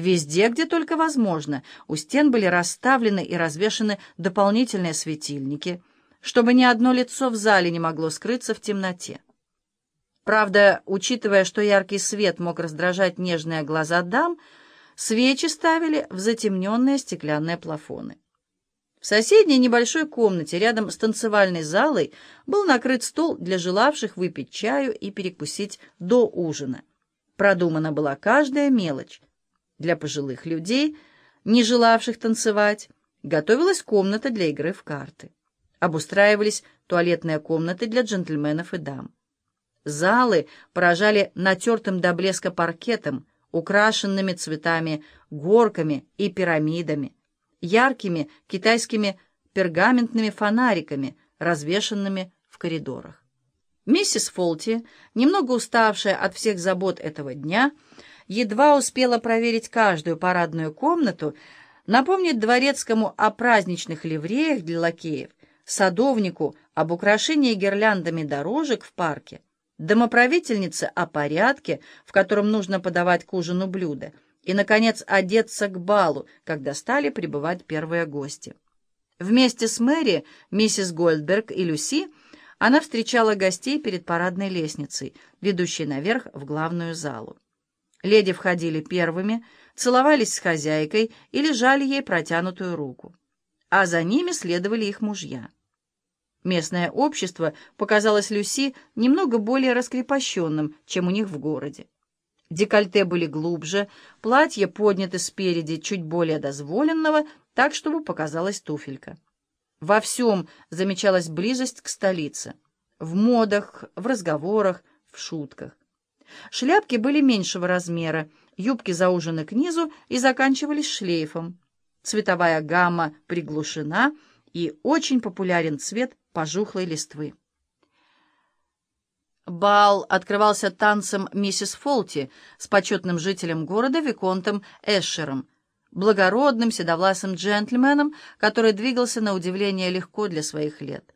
Везде, где только возможно, у стен были расставлены и развешаны дополнительные светильники, чтобы ни одно лицо в зале не могло скрыться в темноте. Правда, учитывая, что яркий свет мог раздражать нежные глаза дам, свечи ставили в затемненные стеклянные плафоны. В соседней небольшой комнате рядом с танцевальной залой был накрыт стол для желавших выпить чаю и перекусить до ужина. Продумана была каждая мелочь. Для пожилых людей, не желавших танцевать, готовилась комната для игры в карты. Обустраивались туалетные комнаты для джентльменов и дам. Залы поражали натертым до блеска паркетом, украшенными цветами, горками и пирамидами, яркими китайскими пергаментными фонариками, развешанными в коридорах. Миссис Фолти, немного уставшая от всех забот этого дня, едва успела проверить каждую парадную комнату, напомнить дворецкому о праздничных ливреях для лакеев, садовнику об украшении гирляндами дорожек в парке, домоправительнице о порядке, в котором нужно подавать к ужину блюда, и, наконец, одеться к балу, когда стали прибывать первые гости. Вместе с Мэри, миссис Гольдберг и Люси она встречала гостей перед парадной лестницей, ведущей наверх в главную залу. Леди входили первыми, целовались с хозяйкой или жали ей протянутую руку. А за ними следовали их мужья. Местное общество показалось Люси немного более раскрепощенным, чем у них в городе. Декольте были глубже, платья подняты спереди чуть более дозволенного, так, чтобы показалась туфелька. Во всем замечалась близость к столице. В модах, в разговорах, в шутках. Шляпки были меньшего размера, юбки заужены к низу и заканчивались шлейфом. Цветовая гамма приглушена, и очень популярен цвет пожухлой листвы. Бал открывался танцем миссис Фолти с почетным жителем города Виконтом Эшером, благородным седовласым джентльменом, который двигался на удивление легко для своих лет.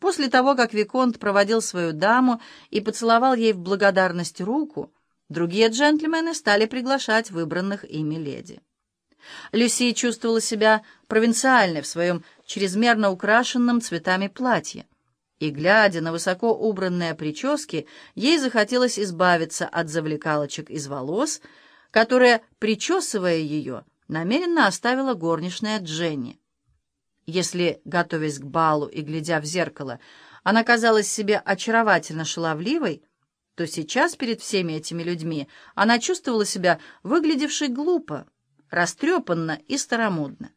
После того, как Виконт проводил свою даму и поцеловал ей в благодарность руку, другие джентльмены стали приглашать выбранных ими леди. Люси чувствовала себя провинциальной в своем чрезмерно украшенном цветами платье, и, глядя на высоко убранные прически, ей захотелось избавиться от завлекалочек из волос, которые, причесывая ее, намеренно оставила горничная Дженни. Если, готовясь к балу и глядя в зеркало, она казалась себе очаровательно шаловливой, то сейчас перед всеми этими людьми она чувствовала себя выглядевшей глупо, растрепанно и старомодно.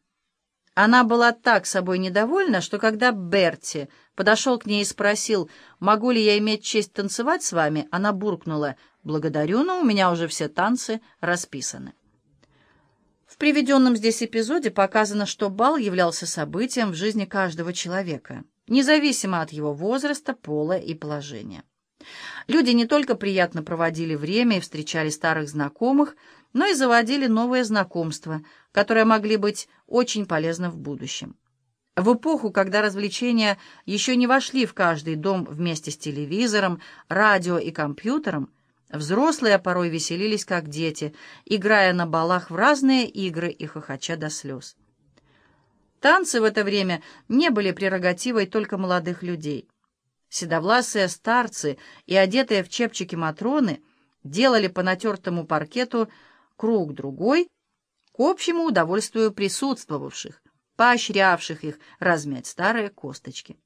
Она была так собой недовольна, что когда Берти подошел к ней и спросил, могу ли я иметь честь танцевать с вами, она буркнула, «Благодарю, но у меня уже все танцы расписаны». В приведенном здесь эпизоде показано, что бал являлся событием в жизни каждого человека, независимо от его возраста, пола и положения. Люди не только приятно проводили время и встречали старых знакомых, но и заводили новые знакомства, которые могли быть очень полезны в будущем. В эпоху, когда развлечения еще не вошли в каждый дом вместе с телевизором, радио и компьютером, Взрослые порой веселились, как дети, играя на балах в разные игры и хохоча до слез. Танцы в это время не были прерогативой только молодых людей. Седовласые старцы и одетые в чепчики матроны делали по натертому паркету круг-другой к общему удовольствию присутствовавших, поощрявших их размять старые косточки.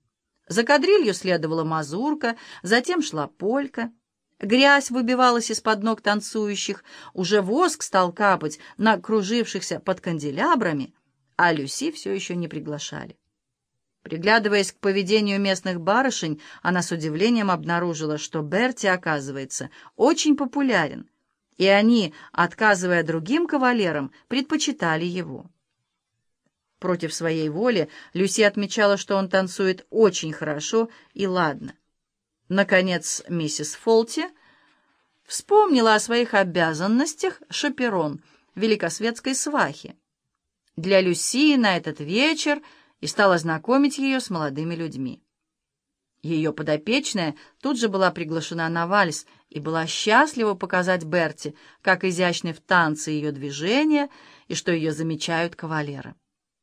За кадрилью следовала мазурка, затем шла полька — Грязь выбивалась из-под ног танцующих, уже воск стал капать на кружившихся под канделябрами, а Люси все еще не приглашали. Приглядываясь к поведению местных барышень, она с удивлением обнаружила, что Берти, оказывается, очень популярен, и они, отказывая другим кавалерам, предпочитали его. Против своей воли Люси отмечала, что он танцует очень хорошо и ладно. Наконец, миссис Фолти вспомнила о своих обязанностях шаперон великосветской свахи для Люси на этот вечер и стала знакомить ее с молодыми людьми. Ее подопечная тут же была приглашена на вальс и была счастлива показать Берти, как изящны в танце ее движения и что ее замечают кавалеры.